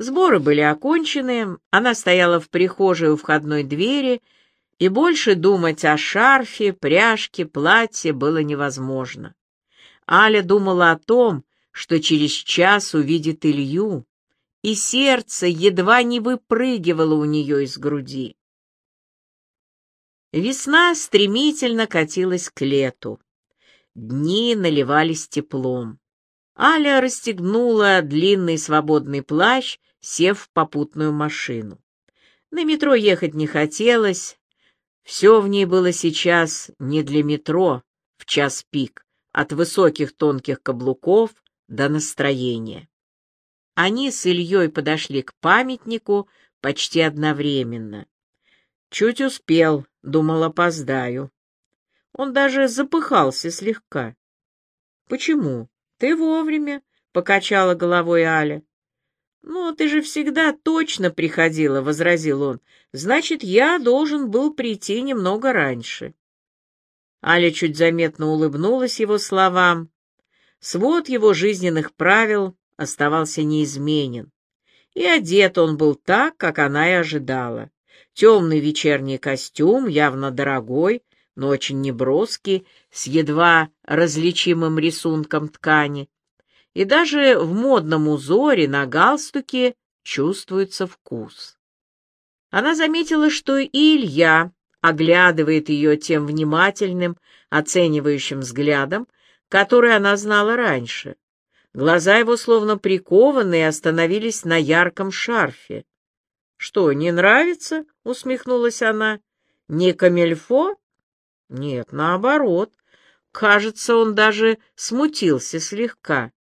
Сборы были окончены, она стояла в прихожей у входной двери, и больше думать о шарфе, пряжке, платье было невозможно. Аля думала о том, что через час увидит Илью, и сердце едва не выпрыгивало у нее из груди. Весна стремительно катилась к лету. Дни наливались теплом. Аля расстегнула длинный свободный плащ, сев в попутную машину. На метро ехать не хотелось. Все в ней было сейчас не для метро в час пик, от высоких тонких каблуков до настроения. Они с Ильей подошли к памятнику почти одновременно. Чуть успел, думал, опоздаю. Он даже запыхался слегка. — Почему? Ты вовремя, — покачала головой Аля. — Ну, ты же всегда точно приходила, — возразил он. — Значит, я должен был прийти немного раньше. Аля чуть заметно улыбнулась его словам. Свод его жизненных правил оставался неизменен. И одет он был так, как она и ожидала. Темный вечерний костюм, явно дорогой, но очень неброский, с едва различимым рисунком ткани. И даже в модном узоре на галстуке чувствуется вкус. Она заметила, что и Илья оглядывает ее тем внимательным, оценивающим взглядом, который она знала раньше. Глаза его, словно прикованные, остановились на ярком шарфе. — Что, не нравится? — усмехнулась она. — Не камельфо? — Нет, наоборот. Кажется, он даже смутился слегка. —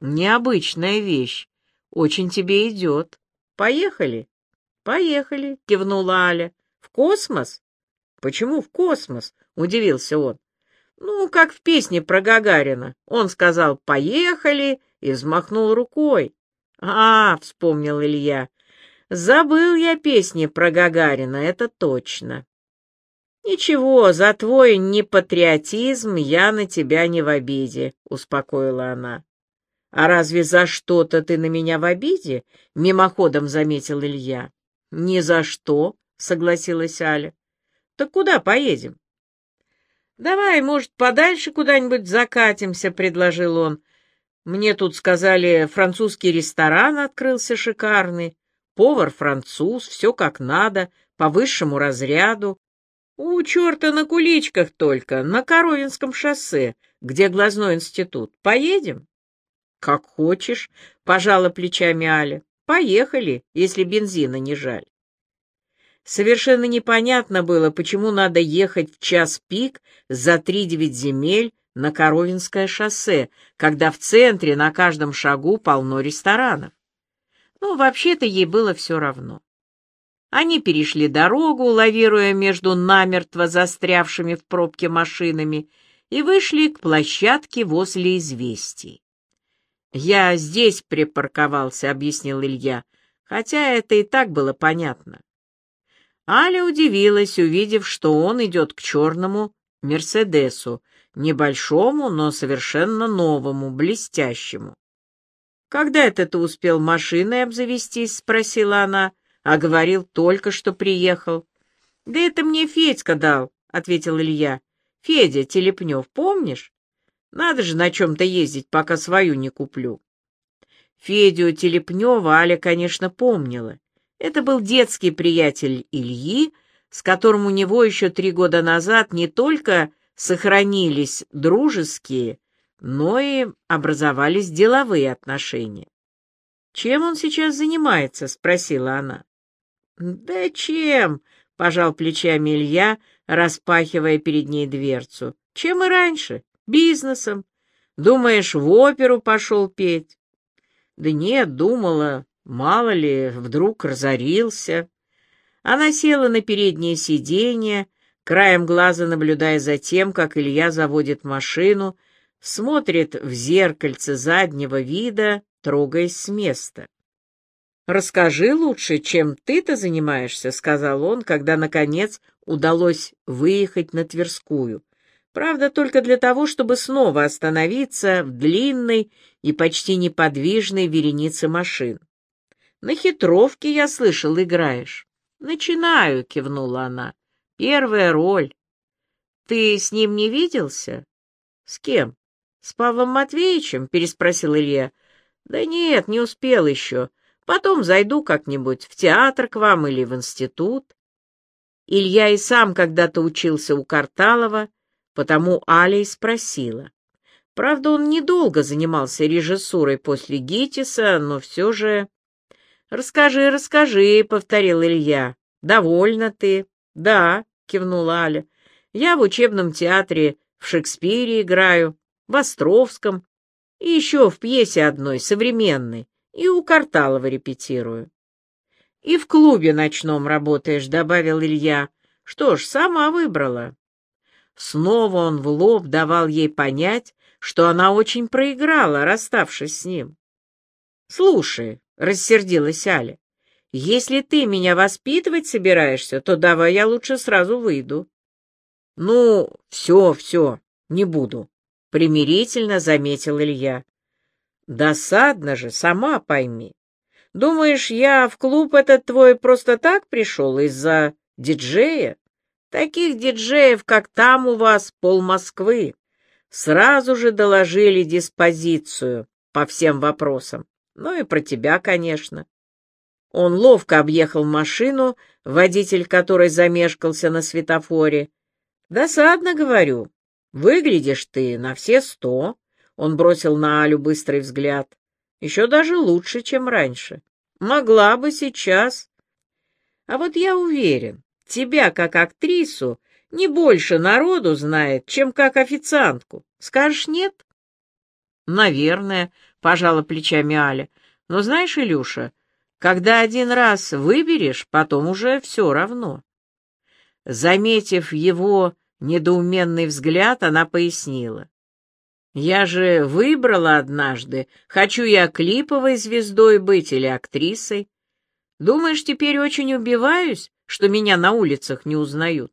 Необычная вещь. Очень тебе идет. Поехали? — Поехали, — кивнула Аля. — В космос? — Почему в космос? — удивился он. Ну, как в песне про Гагарина. Он сказал «поехали» и взмахнул рукой. «А, — вспомнил Илья, — забыл я песни про Гагарина, это точно». «Ничего, за твой непатриотизм я на тебя не в обиде», — успокоила она. «А разве за что-то ты на меня в обиде?» — мимоходом заметил Илья. «Ни за что», — согласилась Аля. «Так куда поедем?» «Давай, может, подальше куда-нибудь закатимся», — предложил он. «Мне тут сказали, французский ресторан открылся шикарный, повар француз, все как надо, по высшему разряду. У черта на куличках только, на Коровинском шоссе, где глазной институт. Поедем?» «Как хочешь», — пожала плечами Аля. «Поехали, если бензина не жаль». Совершенно непонятно было, почему надо ехать в час пик за три-девять земель на Коровинское шоссе, когда в центре на каждом шагу полно ресторанов. Ну, вообще-то ей было все равно. Они перешли дорогу, лавируя между намертво застрявшими в пробке машинами, и вышли к площадке возле известий. «Я здесь припарковался», — объяснил Илья, хотя это и так было понятно. Аля удивилась, увидев, что он идет к черному «Мерседесу», небольшому, но совершенно новому, блестящему. «Когда это ты успел машиной обзавестись?» — спросила она, а говорил только, что приехал. «Да это мне Федька дал», — ответил Илья. «Федя Телепнев, помнишь? Надо же на чем-то ездить, пока свою не куплю». Федю Телепнева Аля, конечно, помнила. Это был детский приятель Ильи, с которым у него еще три года назад не только сохранились дружеские, но и образовались деловые отношения. «Чем он сейчас занимается?» — спросила она. «Да чем?» — пожал плечами Илья, распахивая перед ней дверцу. «Чем и раньше? Бизнесом. Думаешь, в оперу пошел петь?» «Да нет, думала, Мало ли, вдруг разорился. Она села на переднее сиденье, краем глаза наблюдая за тем, как Илья заводит машину, смотрит в зеркальце заднего вида, трогаясь с места. «Расскажи лучше, чем ты-то занимаешься», — сказал он, когда, наконец, удалось выехать на Тверскую. Правда, только для того, чтобы снова остановиться в длинной и почти неподвижной веренице машин. На хитровке, я слышал, играешь. Начинаю, кивнула она. Первая роль. Ты с ним не виделся? С кем? С Павлом Матвеевичем? Переспросил Илья. Да нет, не успел еще. Потом зайду как-нибудь в театр к вам или в институт. Илья и сам когда-то учился у Карталова, потому Аля и спросила. Правда, он недолго занимался режиссурой после ГИТИСа, но все же... «Расскажи, расскажи», — повторил Илья. «Довольно ты?» «Да», — кивнула Аля. «Я в учебном театре в Шекспире играю, в Островском, и еще в пьесе одной, современной, и у Карталова репетирую. «И в клубе ночном работаешь», — добавил Илья. «Что ж, сама выбрала». Снова он в лоб давал ей понять, что она очень проиграла, расставшись с ним. «Слушай», — рассердилась Аля, — «если ты меня воспитывать собираешься, то давай я лучше сразу выйду». «Ну, все, все, не буду», — примирительно заметил Илья. «Досадно же, сама пойми. Думаешь, я в клуб этот твой просто так пришел из-за диджея? Таких диджеев, как там у вас, пол Москвы. Сразу же доложили диспозицию по всем вопросам. Ну и про тебя, конечно. Он ловко объехал машину, водитель которой замешкался на светофоре. «Досадно, говорю. Выглядишь ты на все сто». Он бросил на Алю быстрый взгляд. Еще даже лучше, чем раньше. Могла бы сейчас. А вот я уверен, тебя как актрису не больше народу знает, чем как официантку. Скажешь нет? Наверное, пожала плечами Аля. Но знаешь, Илюша, когда один раз выберешь, потом уже все равно. Заметив его недоуменный взгляд, она пояснила. Я же выбрала однажды, хочу я клиповой звездой быть или актрисой. Думаешь, теперь очень убиваюсь, что меня на улицах не узнают?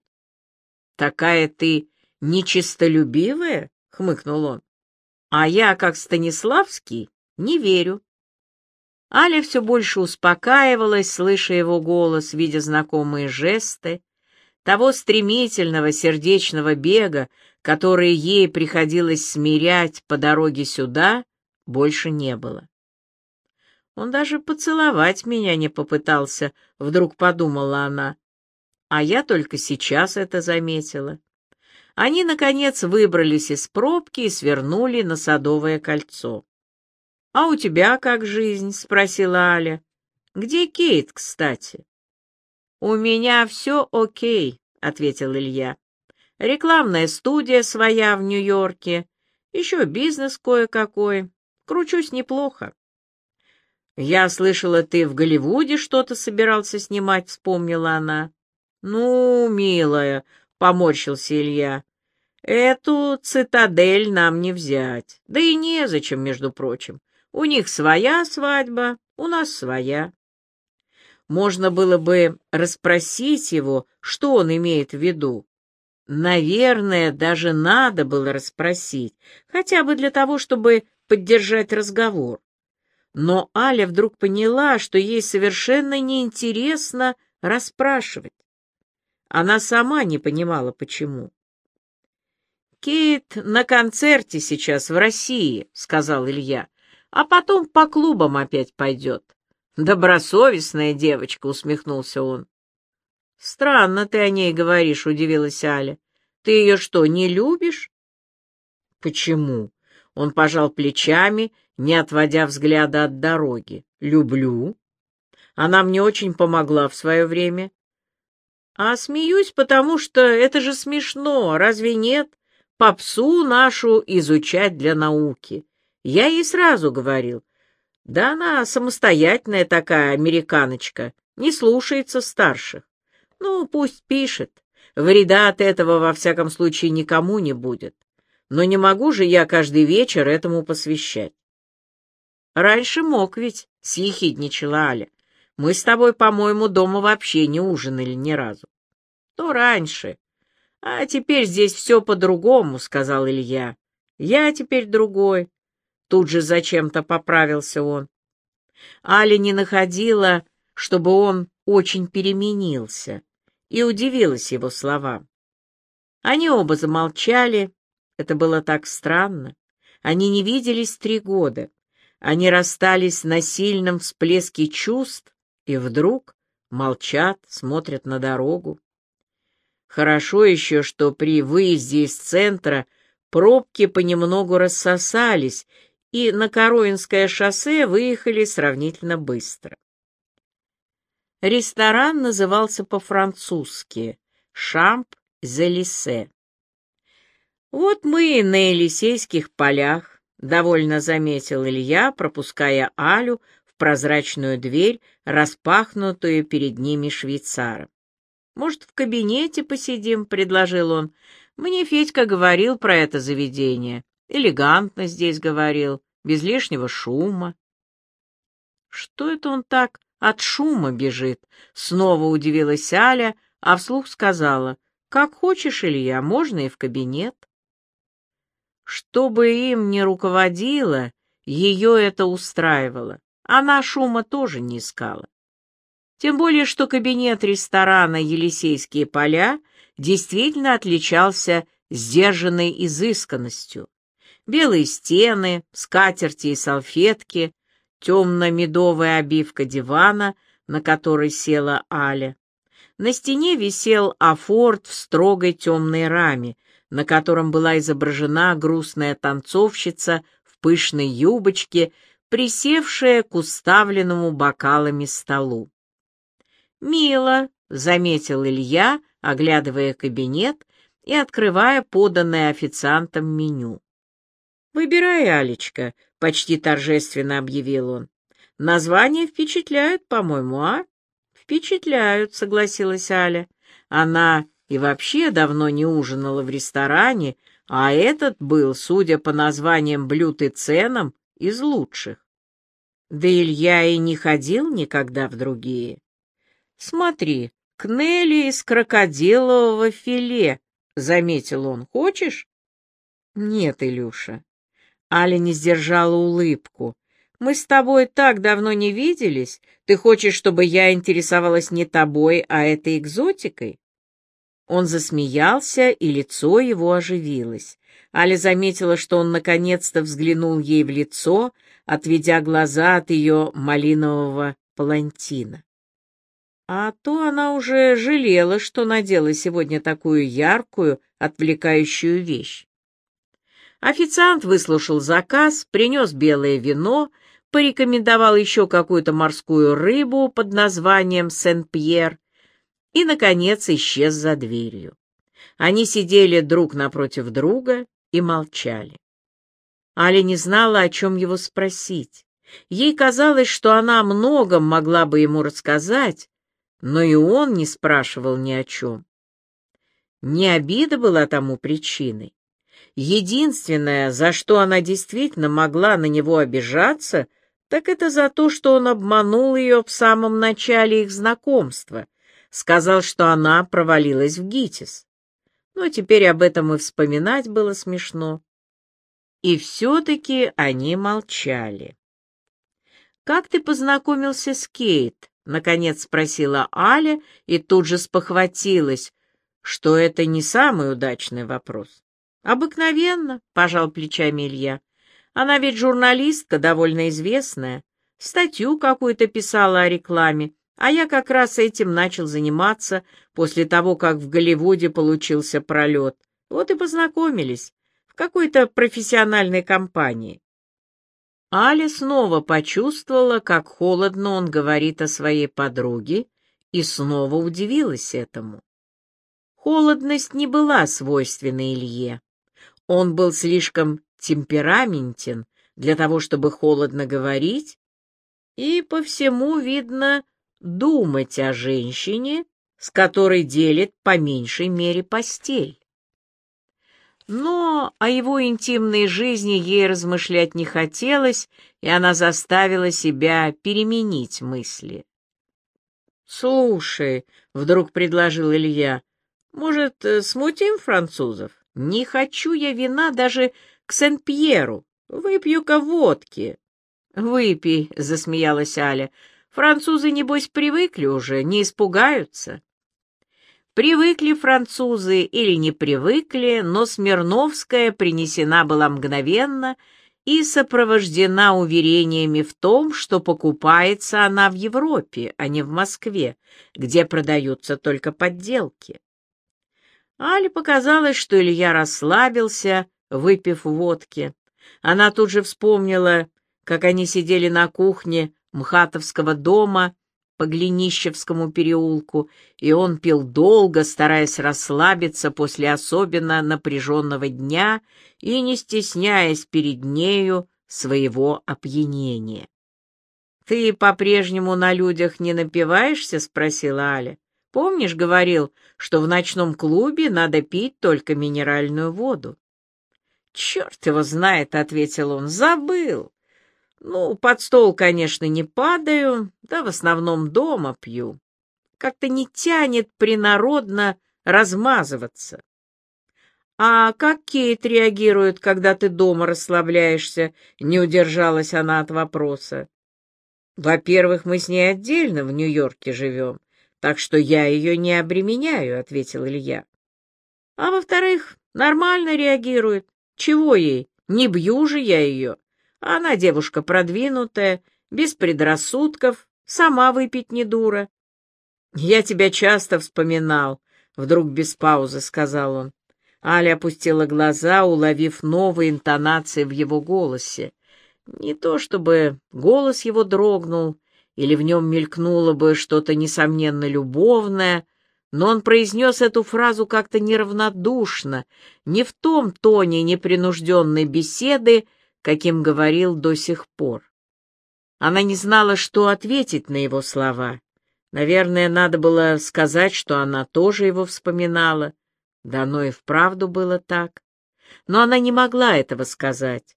Такая ты нечистолюбивая, хмыкнул он. А я, как Станиславский, не верю. Аля все больше успокаивалась, слыша его голос, видя знакомые жесты, того стремительного сердечного бега, который ей приходилось смирять по дороге сюда, больше не было. Он даже поцеловать меня не попытался, вдруг подумала она. А я только сейчас это заметила. Они, наконец, выбрались из пробки и свернули на Садовое кольцо. «А у тебя как жизнь?» — спросила Аля. «Где Кейт, кстати?» «У меня все окей», — ответил Илья. «Рекламная студия своя в Нью-Йорке, еще бизнес кое-какой. Кручусь неплохо». «Я слышала, ты в Голливуде что-то собирался снимать», — вспомнила она. «Ну, милая», — поморщился Илья, — «эту цитадель нам не взять. Да и незачем, между прочим. У них своя свадьба, у нас своя». Можно было бы расспросить его, что он имеет в виду. Наверное, даже надо было расспросить, хотя бы для того, чтобы поддержать разговор. Но Аля вдруг поняла, что ей совершенно неинтересно расспрашивать. Она сама не понимала, почему. «Кейт на концерте сейчас в России», — сказал Илья, — «а потом по клубам опять пойдет. «Добросовестная девочка», — усмехнулся он. «Странно ты о ней говоришь», — удивилась Аля. «Ты ее что, не любишь?» «Почему?» — он пожал плечами, не отводя взгляда от дороги. «Люблю. Она мне очень помогла в свое время». «А смеюсь, потому что это же смешно, разве нет? Попсу нашу изучать для науки. Я ей сразу говорил, да она самостоятельная такая американочка, не слушается старших. Ну, пусть пишет. Вреда от этого, во всяком случае, никому не будет. Но не могу же я каждый вечер этому посвящать. Раньше мог ведь, — съехидничала Аля. Мы с тобой, по-моему, дома вообще не ужинали ни разу. То раньше. А теперь здесь все по-другому, — сказал Илья. Я теперь другой. Тут же зачем-то поправился он. Аля не находила, чтобы он очень переменился, и удивилась его словам. Они оба замолчали, это было так странно. Они не виделись три года. Они расстались на сильном всплеске чувств, и вдруг молчат, смотрят на дорогу. Хорошо еще, что при выезде из центра пробки понемногу рассосались, и на Короинское шоссе выехали сравнительно быстро. Ресторан назывался по-французски «Шамп-Зелисе». «Вот мы и на Елисейских полях», — довольно заметил Илья, пропуская Алю в прозрачную дверь, распахнутую перед ними швейцаром. «Может, в кабинете посидим?» — предложил он. «Мне Федька говорил про это заведение. Элегантно здесь говорил, без лишнего шума». «Что это он так от шума бежит?» — снова удивилась Аля, а вслух сказала. «Как хочешь, Илья, можно и в кабинет». Что бы им ни руководило, ее это устраивало. Она шума тоже не искала. Тем более, что кабинет ресторана «Елисейские поля» действительно отличался сдержанной изысканностью. Белые стены, скатерти и салфетки, темно-медовая обивка дивана, на которой села Аля. На стене висел афорт в строгой темной раме, на котором была изображена грустная танцовщица в пышной юбочке, присевшая к уставленному бокалами столу. «Мило», — заметил Илья, оглядывая кабинет и открывая поданное официантом меню. «Выбирай, Алечка», — почти торжественно объявил он. «Названия впечатляют, по-моему, а?» «Впечатляют», — согласилась Аля. Она и вообще давно не ужинала в ресторане, а этот был, судя по названиям блюд и ценам, из лучших. Да Илья и не ходил никогда в другие. «Смотри, кнели из крокодилового филе», — заметил он. «Хочешь?» «Нет, Илюша». Аля не сдержала улыбку. «Мы с тобой так давно не виделись. Ты хочешь, чтобы я интересовалась не тобой, а этой экзотикой?» Он засмеялся, и лицо его оживилось. Аля заметила, что он наконец-то взглянул ей в лицо, отведя глаза от ее малинового палантина. А то она уже жалела, что надела сегодня такую яркую, отвлекающую вещь. Официант выслушал заказ, принес белое вино, порекомендовал еще какую-то морскую рыбу под названием Сен-Пьер и, наконец, исчез за дверью. Они сидели друг напротив друга и молчали. Аля не знала, о чем его спросить. Ей казалось, что она о многом могла бы ему рассказать, но и он не спрашивал ни о чем. Не обида была тому причиной. Единственное, за что она действительно могла на него обижаться, так это за то, что он обманул ее в самом начале их знакомства, сказал, что она провалилась в ГИТИС. Но теперь об этом и вспоминать было смешно. И все-таки они молчали. «Как ты познакомился с Кейт?» — наконец спросила Аля и тут же спохватилась, что это не самый удачный вопрос. «Обыкновенно», — пожал плечами Илья. «Она ведь журналистка, довольно известная. Статью какую-то писала о рекламе, а я как раз этим начал заниматься после того, как в Голливуде получился пролет. Вот и познакомились в какой-то профессиональной компании. Аля снова почувствовала, как холодно он говорит о своей подруге, и снова удивилась этому. Холодность не была свойственна Илье. Он был слишком темпераментен для того, чтобы холодно говорить, и по всему, видно, думать о женщине, с которой делит по меньшей мере постель. Но о его интимной жизни ей размышлять не хотелось, и она заставила себя переменить мысли. «Слушай», — вдруг предложил Илья, — «может, э, смутим французов? Не хочу я вина даже к Сен-Пьеру. Выпью-ка водки. «Выпей», — засмеялась Аля. «Французы, небось, привыкли уже, не испугаются». Привыкли французы или не привыкли, но Смирновская принесена была мгновенно и сопровождена уверениями в том, что покупается она в Европе, а не в Москве, где продаются только подделки. Але показалось, что Илья расслабился, выпив водки. Она тут же вспомнила как они сидели на кухне Мхатовского дома по Глинищевскому переулку, и он пил долго, стараясь расслабиться после особенно напряженного дня и не стесняясь перед нею своего опьянения. «Ты по-прежнему на людях не напиваешься?» — спросила Аля. «Помнишь, говорил, что в ночном клубе надо пить только минеральную воду?» «Черт его знает», — ответил он, — «забыл». Ну, под стол, конечно, не падаю, да в основном дома пью. Как-то не тянет принародно размазываться. А как Кейт реагирует, когда ты дома расслабляешься? Не удержалась она от вопроса. Во-первых, мы с ней отдельно в Нью-Йорке живем, так что я ее не обременяю, — ответил Илья. А во-вторых, нормально реагирует. Чего ей? Не бью же я ее. Она девушка продвинутая, без предрассудков, сама выпить не дура. «Я тебя часто вспоминал», — вдруг без паузы сказал он. Аля опустила глаза, уловив новые интонации в его голосе. Не то чтобы голос его дрогнул, или в нем мелькнуло бы что-то несомненно любовное, но он произнес эту фразу как-то неравнодушно, не в том тоне непринужденной беседы, каким говорил до сих пор. Она не знала, что ответить на его слова. Наверное, надо было сказать, что она тоже его вспоминала. Да оно и вправду было так. Но она не могла этого сказать.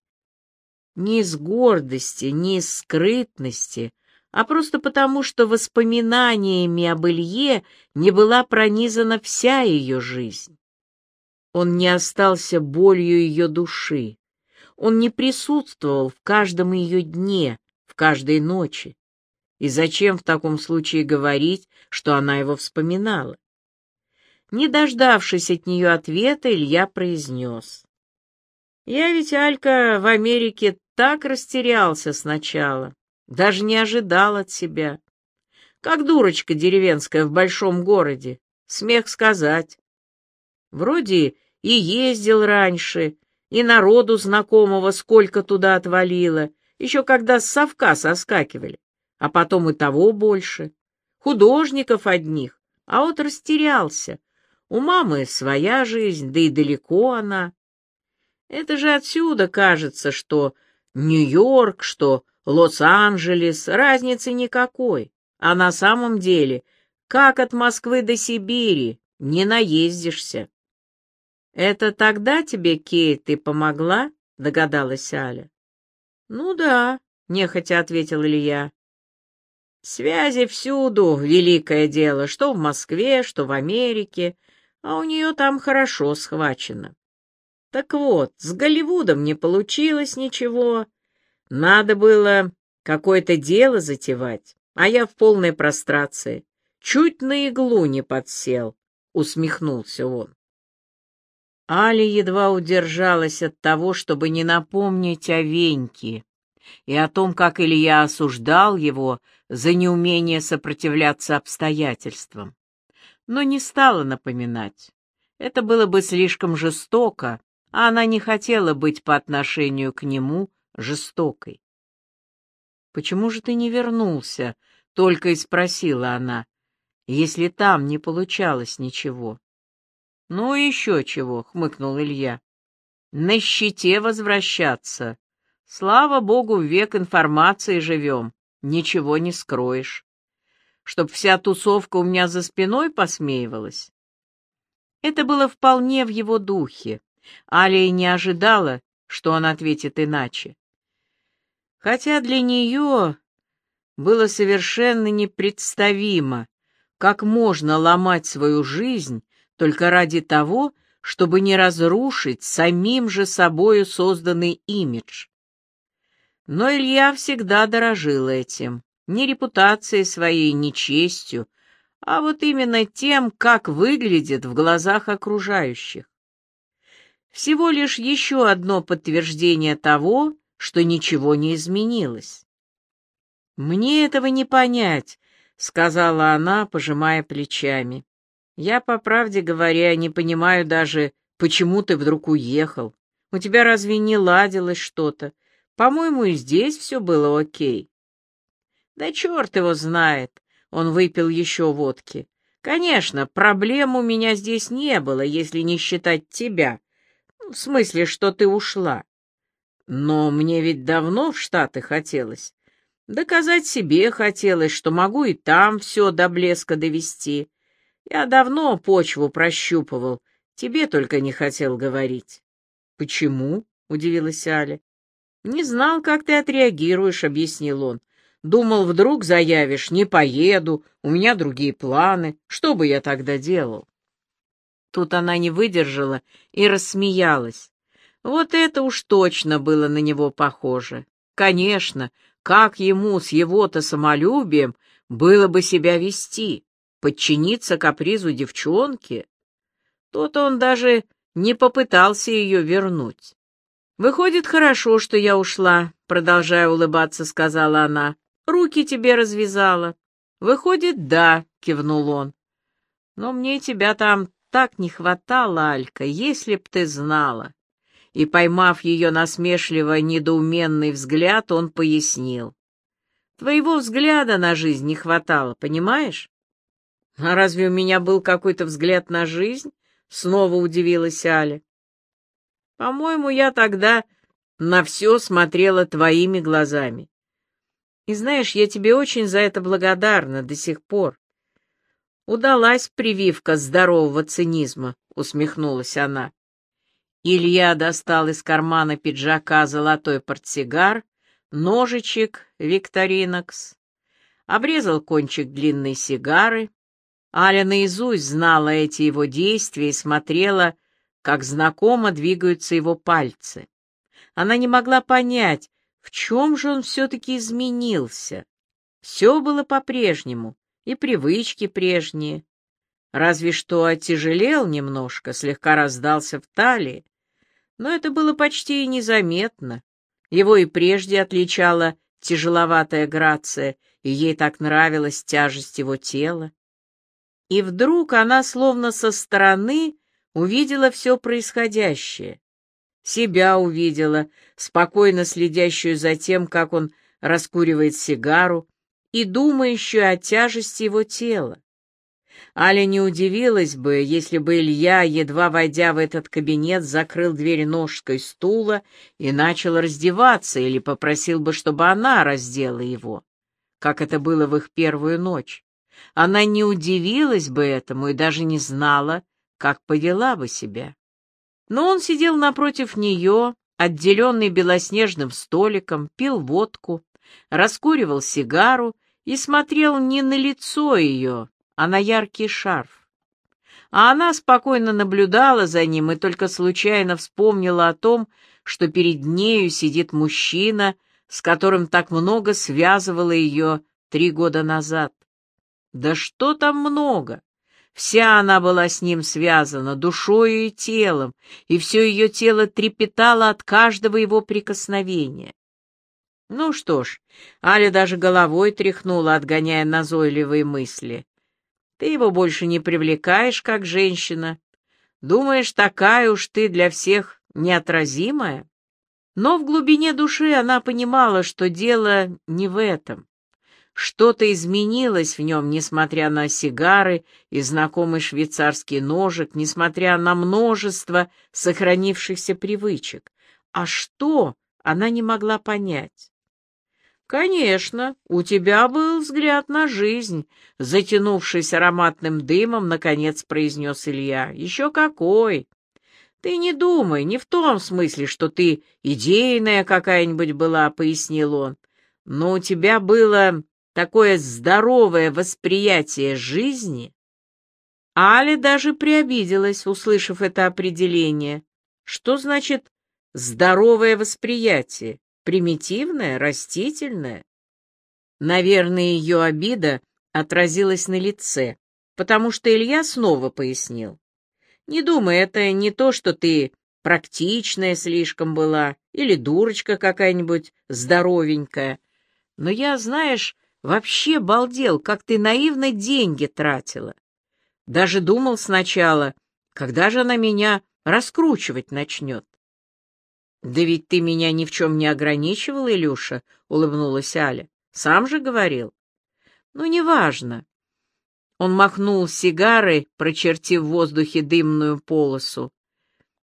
Ни из гордости, ни из скрытности, а просто потому, что воспоминаниями об Илье не была пронизана вся ее жизнь. Он не остался болью ее души. Он не присутствовал в каждом ее дне, в каждой ночи. И зачем в таком случае говорить, что она его вспоминала? Не дождавшись от нее ответа, Илья произнес. «Я ведь, Алька, в Америке так растерялся сначала, даже не ожидал от себя. Как дурочка деревенская в большом городе, смех сказать. Вроде и ездил раньше, и народу знакомого сколько туда отвалило, еще когда с совка соскакивали, а потом и того больше. Художников одних, а вот растерялся. У мамы своя жизнь, да и далеко она. Это же отсюда кажется, что Нью-Йорк, что Лос-Анджелес, разницы никакой. А на самом деле, как от Москвы до Сибири, не наездишься. «Это тогда тебе, Кейт, ты помогла?» — догадалась Аля. «Ну да», — нехотя ответил Илья. «Связи всюду, великое дело, что в Москве, что в Америке, а у нее там хорошо схвачено. Так вот, с Голливудом не получилось ничего. Надо было какое-то дело затевать, а я в полной прострации. Чуть на иглу не подсел», — усмехнулся он. Али едва удержалась от того, чтобы не напомнить о Веньке и о том, как Илья осуждал его за неумение сопротивляться обстоятельствам. Но не стала напоминать. Это было бы слишком жестоко, а она не хотела быть по отношению к нему жестокой. «Почему же ты не вернулся?» — только и спросила она, «если там не получалось ничего». «Ну, еще чего», — хмыкнул Илья. «На щите возвращаться. Слава богу, в век информации живем, ничего не скроешь. Чтоб вся тусовка у меня за спиной посмеивалась». Это было вполне в его духе. Алия не ожидала, что он ответит иначе. Хотя для нее было совершенно непредставимо, как можно ломать свою жизнь только ради того, чтобы не разрушить самим же собою созданный имидж. Но Илья всегда дорожил этим. Ни репутацией своей, ни честью, а вот именно тем, как выглядит в глазах окружающих. Всего лишь еще одно подтверждение того, что ничего не изменилось. «Мне этого не понять», — сказала она, пожимая плечами. «Я, по правде говоря, не понимаю даже, почему ты вдруг уехал. У тебя разве не ладилось что-то? По-моему, и здесь все было окей». «Да черт его знает!» — он выпил еще водки. «Конечно, проблем у меня здесь не было, если не считать тебя. В смысле, что ты ушла. Но мне ведь давно в Штаты хотелось. Доказать себе хотелось, что могу и там все до блеска довести. Я давно почву прощупывал, тебе только не хотел говорить. — Почему? — удивилась Аля. — Не знал, как ты отреагируешь, — объяснил он. Думал, вдруг заявишь, не поеду, у меня другие планы. Что бы я тогда делал? Тут она не выдержала и рассмеялась. Вот это уж точно было на него похоже. Конечно, как ему с его-то самолюбием было бы себя вести, подчиниться капризу девчонки? То-то он даже не попытался ее вернуть. «Выходит, хорошо, что я ушла», — продолжая улыбаться, сказала она. «Руки тебе развязала». «Выходит, да», — кивнул он. «Но мне тебя там так не хватало, Алька, если б ты знала и, поймав ее насмешливо недоуменный взгляд, он пояснил. «Твоего взгляда на жизнь не хватало, понимаешь?» «А разве у меня был какой-то взгляд на жизнь?» — снова удивилась Аля. «По-моему, я тогда на все смотрела твоими глазами. И знаешь, я тебе очень за это благодарна до сих пор. Удалась прививка здорового цинизма, — усмехнулась она. Илья достал из кармана пиджака золотой портсигар, ножичек Викторинокс, обрезал кончик длинной сигары. Аля наизусть знала эти его действия и смотрела, как знакомо двигаются его пальцы. Она не могла понять, в чем же он все-таки изменился. Все было по-прежнему, и привычки прежние. Разве что отяжелел немножко, слегка раздался в талии но это было почти и незаметно. Его и прежде отличала тяжеловатая грация, и ей так нравилась тяжесть его тела. И вдруг она словно со стороны увидела все происходящее. Себя увидела, спокойно следящую за тем, как он раскуривает сигару, и думающую о тяжести его тела. Аля не удивилась бы, если бы Илья, едва войдя в этот кабинет, закрыл дверь ножкой стула и начал раздеваться, или попросил бы, чтобы она раздела его, как это было в их первую ночь. Она не удивилась бы этому и даже не знала, как повела бы себя. Но он сидел напротив нее, отделенный белоснежным столиком, пил водку, раскуривал сигару и смотрел не на лицо ее, а на яркий шарф. А она спокойно наблюдала за ним и только случайно вспомнила о том, что перед нею сидит мужчина, с которым так много связывало ее три года назад. Да что там много! Вся она была с ним связана, душою и телом, и все ее тело трепетало от каждого его прикосновения. Ну что ж, Аля даже головой тряхнула, отгоняя назойливые мысли. Ты его больше не привлекаешь, как женщина. Думаешь, такая уж ты для всех неотразимая? Но в глубине души она понимала, что дело не в этом. Что-то изменилось в нем, несмотря на сигары и знакомый швейцарский ножик, несмотря на множество сохранившихся привычек. А что, она не могла понять. «Конечно, у тебя был взгляд на жизнь», — затянувшись ароматным дымом, наконец произнес Илья. «Еще какой! Ты не думай, не в том смысле, что ты идейная какая-нибудь была», — пояснил он. «Но у тебя было такое здоровое восприятие жизни». Аля даже приобиделась, услышав это определение. Что значит «здоровое восприятие»? примитивная, растительная. Наверное, ее обида отразилась на лице, потому что Илья снова пояснил. Не думай, это не то, что ты практичная слишком была или дурочка какая-нибудь здоровенькая. Но я, знаешь, вообще балдел, как ты наивно деньги тратила. Даже думал сначала, когда же она меня раскручивать начнет. «Да ведь ты меня ни в чем не ограничивал, Илюша», — улыбнулась Аля. «Сам же говорил». «Ну, неважно». Он махнул сигарой, прочертив в воздухе дымную полосу.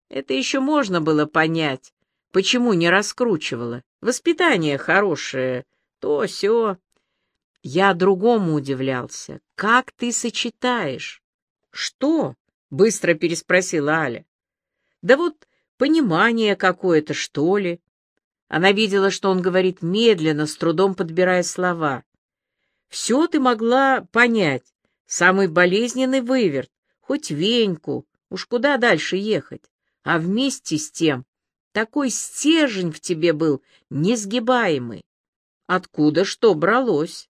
Это еще можно было понять, почему не раскручивала. Воспитание хорошее, то все. Я другому удивлялся. Как ты сочетаешь? Что? Быстро переспросила Аля. Да вот понимание какое-то, что ли. Она видела, что он говорит медленно, с трудом подбирая слова. Все ты могла понять. Самый болезненный выверт, хоть веньку, уж куда дальше ехать. А вместе с тем такой стержень в тебе был несгибаемый. Откуда что бралось?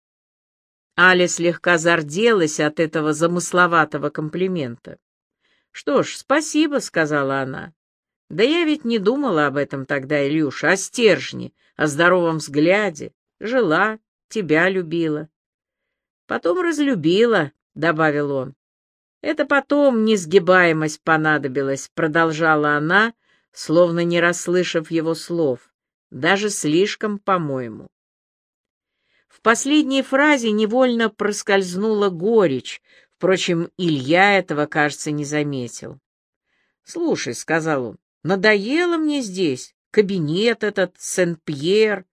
Аля слегка зарделась от этого замысловатого комплимента. «Что ж, спасибо», — сказала она. «Да я ведь не думала об этом тогда, Илюша, о стержне, о здоровом взгляде. Жила, тебя любила». «Потом разлюбила», — добавил он. «Это потом несгибаемость понадобилась», — продолжала она, словно не расслышав его слов. «Даже слишком, по-моему». Последней фразе невольно проскользнула горечь, впрочем, Илья этого, кажется, не заметил. «Слушай», — сказал он, — «надоело мне здесь, кабинет этот, Сен-Пьер».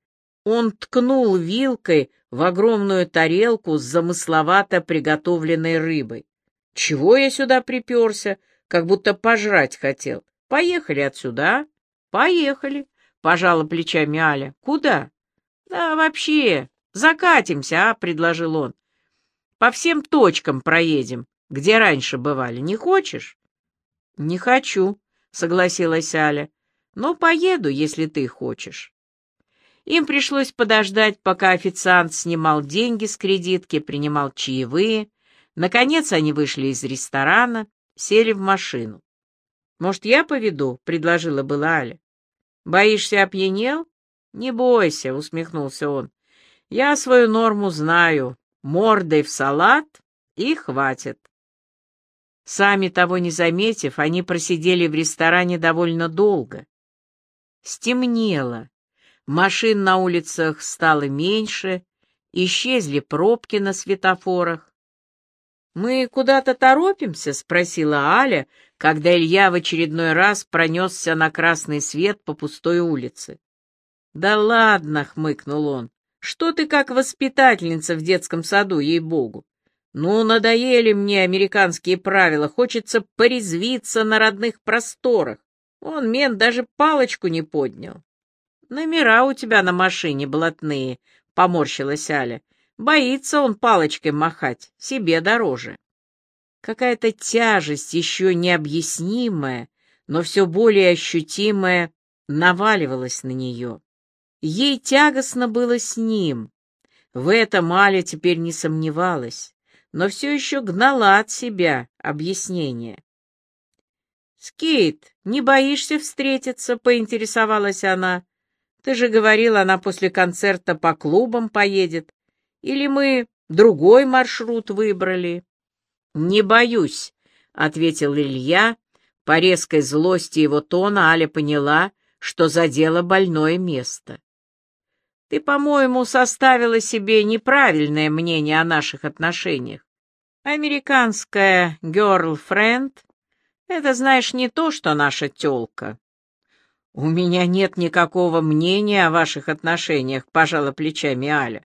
Он ткнул вилкой в огромную тарелку с замысловато приготовленной рыбой. «Чего я сюда приперся? Как будто пожрать хотел. Поехали отсюда, а?» «Поехали», — пожала плечами Аля. «Куда?» «Да вообще, закатимся, а?» — предложил он. «По всем точкам проедем, где раньше бывали. Не хочешь?» «Не хочу», — согласилась Аля. «Но поеду, если ты хочешь». Им пришлось подождать, пока официант снимал деньги с кредитки, принимал чаевые. Наконец они вышли из ресторана, сели в машину. «Может, я поведу?» — предложила была Аля. «Боишься, опьянел?» «Не бойся», — усмехнулся он. «Я свою норму знаю. Мордой в салат и хватит». Сами того не заметив, они просидели в ресторане довольно долго. Стемнело. Машин на улицах стало меньше, исчезли пробки на светофорах. «Мы куда-то торопимся?» — спросила Аля, когда Илья в очередной раз пронесся на красный свет по пустой улице. «Да ладно!» — хмыкнул он. «Что ты как воспитательница в детском саду, ей-богу! Ну, надоели мне американские правила, хочется порезвиться на родных просторах. Он, мент, даже палочку не поднял». «Номера у тебя на машине блатные», — поморщилась Аля. «Боится он палочкой махать, себе дороже». Какая-то тяжесть, еще необъяснимая, но все более ощутимая, наваливалась на нее. Ей тягостно было с ним. В этом Аля теперь не сомневалась, но все еще гнала от себя объяснение. «Скейт, не боишься встретиться?» — поинтересовалась она. Ты же говорил, она после концерта по клубам поедет. Или мы другой маршрут выбрали? — Не боюсь, — ответил Илья. По резкой злости его тона Аля поняла, что задела больное место. Ты, по-моему, составила себе неправильное мнение о наших отношениях. Американская girlfriend — это, знаешь, не то, что наша тёлка. «У меня нет никакого мнения о ваших отношениях», — пожала плечами Аля.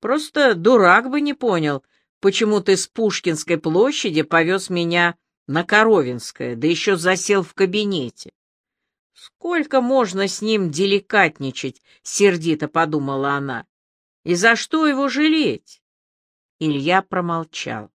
«Просто дурак бы не понял, почему ты с Пушкинской площади повез меня на Коровинское, да еще засел в кабинете». «Сколько можно с ним деликатничать?» — сердито подумала она. «И за что его жалеть?» Илья промолчал.